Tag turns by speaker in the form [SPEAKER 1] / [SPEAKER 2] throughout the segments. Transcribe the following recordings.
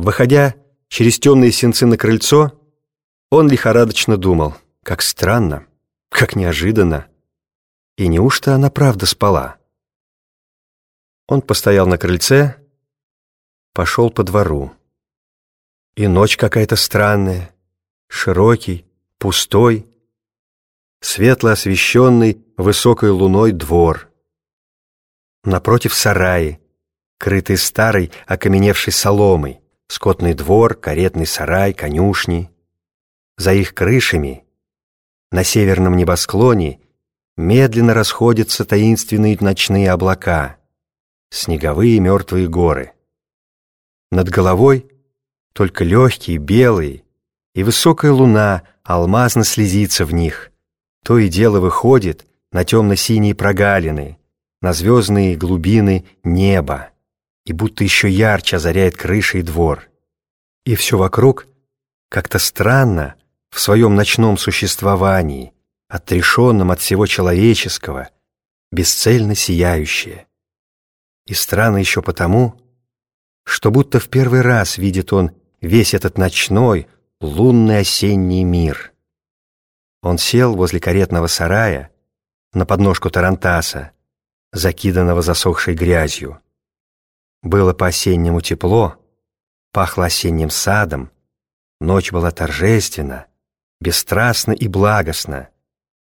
[SPEAKER 1] Выходя через темные сенцы на крыльцо, он лихорадочно думал, как странно, как неожиданно. И неужто она правда спала? Он постоял на крыльце, пошел по двору. И ночь какая-то странная, широкий, пустой, светло освещенный высокой луной двор. Напротив сараи, крытый старой окаменевшей соломой, скотный двор, каретный сарай, конюшни. За их крышами, на северном небосклоне, медленно расходятся таинственные ночные облака, снеговые мертвые горы. Над головой только легкие, белые, и высокая луна алмазно слезится в них. То и дело выходит на темно-синие прогалины, на звездные глубины неба, и будто еще ярче озаряет крыши и двор. И все вокруг как-то странно в своем ночном существовании, отрешенном от всего человеческого, бесцельно сияющее. И странно еще потому, что будто в первый раз видит он весь этот ночной, лунный осенний мир. Он сел возле каретного сарая на подножку тарантаса, закиданного засохшей грязью. Было по-осеннему тепло, пахло осенним садом, ночь была торжественна, бесстрастна и благостна,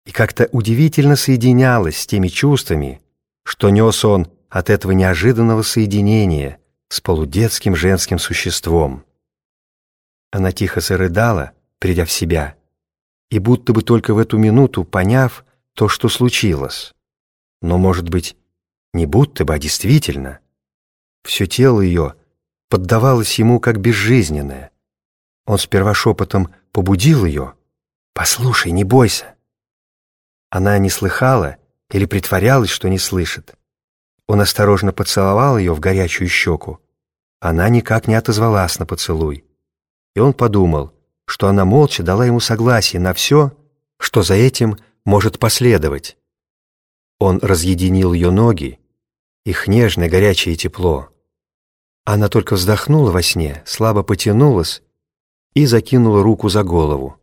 [SPEAKER 1] и как-то удивительно соединялась с теми чувствами, что нес он от этого неожиданного соединения с полудетским женским существом. Она тихо зарыдала, придя в себя, и будто бы только в эту минуту поняв то, что случилось. Но, может быть, не будто бы, а действительно. Все тело ее поддавалось ему как безжизненное. Он сперва шепотом побудил ее. «Послушай, не бойся». Она не слыхала или притворялась, что не слышит. Он осторожно поцеловал ее в горячую щеку. Она никак не отозвалась на поцелуй и он подумал, что она молча дала ему согласие на все, что за этим может последовать. Он разъединил ее ноги, их нежное горячее тепло. Она только вздохнула во сне, слабо потянулась и закинула руку за голову.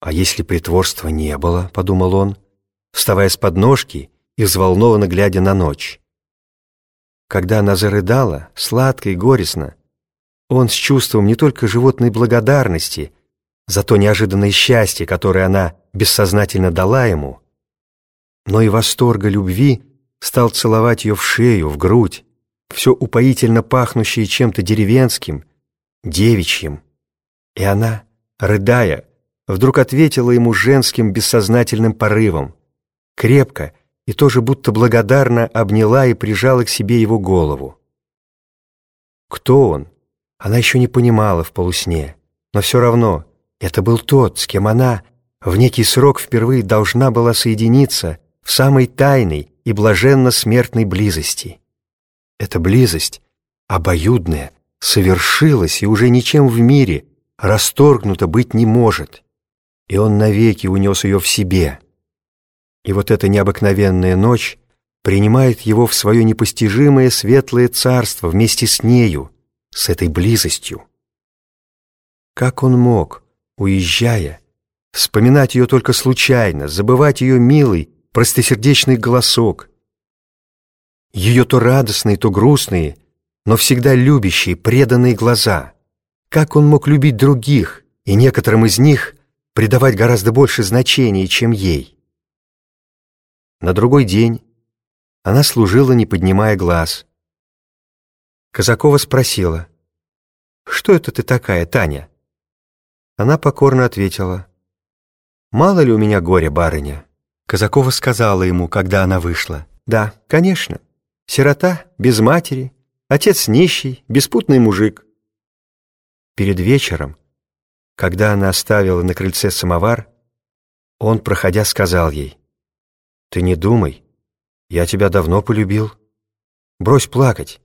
[SPEAKER 1] «А если притворства не было?» — подумал он, вставая с подножки и взволнованно глядя на ночь. Когда она зарыдала, сладко и горестно, он с чувством не только животной благодарности за то неожиданное счастье, которое она бессознательно дала ему, но и восторга любви стал целовать ее в шею, в грудь, все упоительно пахнущее чем-то деревенским, девичьим. И она, рыдая, вдруг ответила ему женским бессознательным порывом, крепко и тоже будто благодарно обняла и прижала к себе его голову. Кто он? Она еще не понимала в полусне, но все равно это был тот, с кем она в некий срок впервые должна была соединиться в самой тайной и блаженно-смертной близости. Эта близость, обоюдная, совершилась и уже ничем в мире расторгнута быть не может, и он навеки унес ее в себе. И вот эта необыкновенная ночь принимает его в свое непостижимое светлое царство вместе с нею, с этой близостью. Как он мог, уезжая, вспоминать ее только случайно, забывать ее милый, простосердечный голосок, ее то радостные, то грустные, но всегда любящие, преданные глаза. Как он мог любить других, и некоторым из них придавать гораздо больше значения, чем ей? На другой день она служила, не поднимая глаз, Казакова спросила, «Что это ты такая, Таня?» Она покорно ответила, «Мало ли у меня горя, барыня?» Казакова сказала ему, когда она вышла, «Да, конечно, сирота, без матери, отец нищий, беспутный мужик». Перед вечером, когда она оставила на крыльце самовар, он, проходя, сказал ей, «Ты не думай, я тебя давно полюбил. Брось плакать,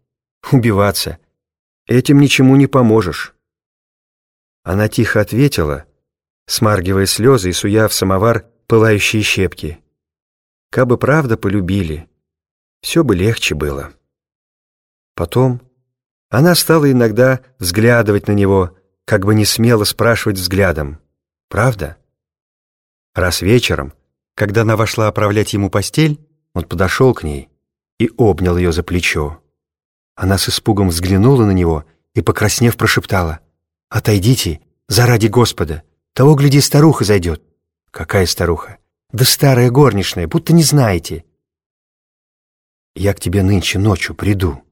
[SPEAKER 1] убиваться. Этим ничему не поможешь». Она тихо ответила, смаргивая слезы и суя в самовар пылающие щепки. «Кабы правда полюбили, все бы легче было». Потом, Она стала иногда взглядывать на него, как бы не смело спрашивать взглядом. «Правда?» Раз вечером, когда она вошла оправлять ему постель, он подошел к ней и обнял ее за плечо. Она с испугом взглянула на него и, покраснев, прошептала, «Отойдите, заради Господа, того, гляди, старуха зайдет». «Какая старуха?» «Да старая горничная, будто не знаете». «Я к тебе нынче ночью приду».